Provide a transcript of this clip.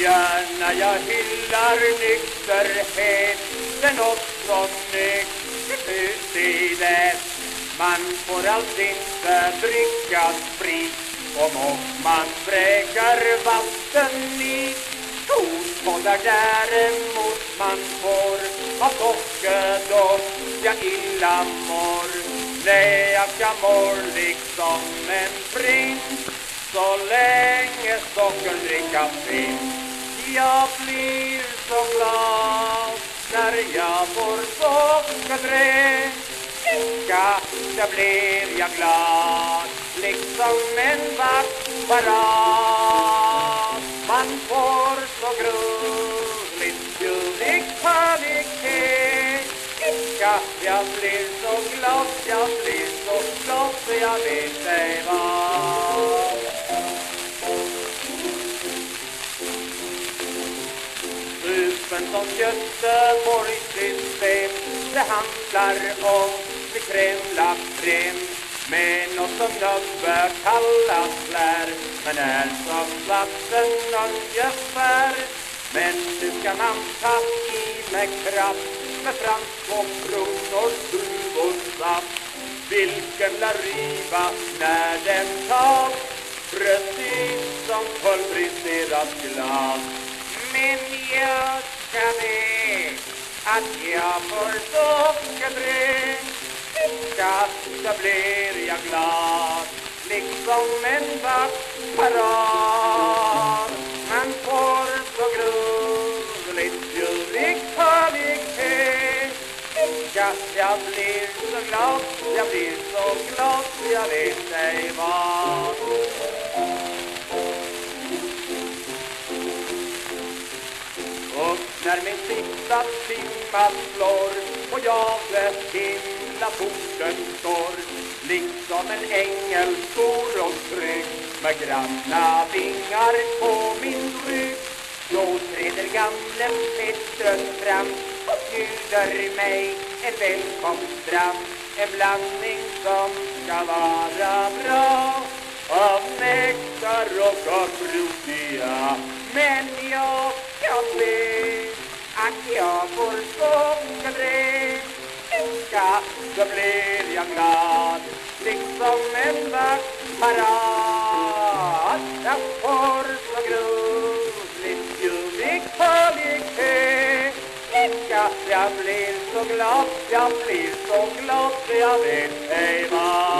Gärna jag hyllar nykterhet men också nykterhet Man får alls inte dricka sprit. Om man bräcker vatten i Fotbollar däremot man får av sockerdoft jag illa mår. Nej, jag mår liksom en prins så länge sockerdricka finns Jag blir så glad när jag får sockerdricka Där blir jag glad liksom en vaktparad Jag blir så glad, jag blir så glad så jag vet ej vad. Supen som Göteborgs system Det handlar om med kremlakrem med något som nubbe kallas lär men är som vatten ungefär. Men nu ska man ta i med kraft? Med fransk två kronor saft vilken lär riva när den tas? Precis som pulveriserat glas. Men jag ska be att jag får sockerdricka så blir jag glad liksom en vaktparad Jag blir så glad, jag blir så glad jag vet ej vad. Och när min sista timma slår och jag vid himlaporten står liksom en ängel stor och trygg med granna vingar på min rygg då träder gamle Petrus fram bjuder mig en välkomstdram en blandning som ska vara bra. Av nektar och av frutia men jag jag be att jag får sockerdricka så blir jag glad liksom en vaktparad jag får Jag blir så glad, jag blir så glad jag vet ej vad.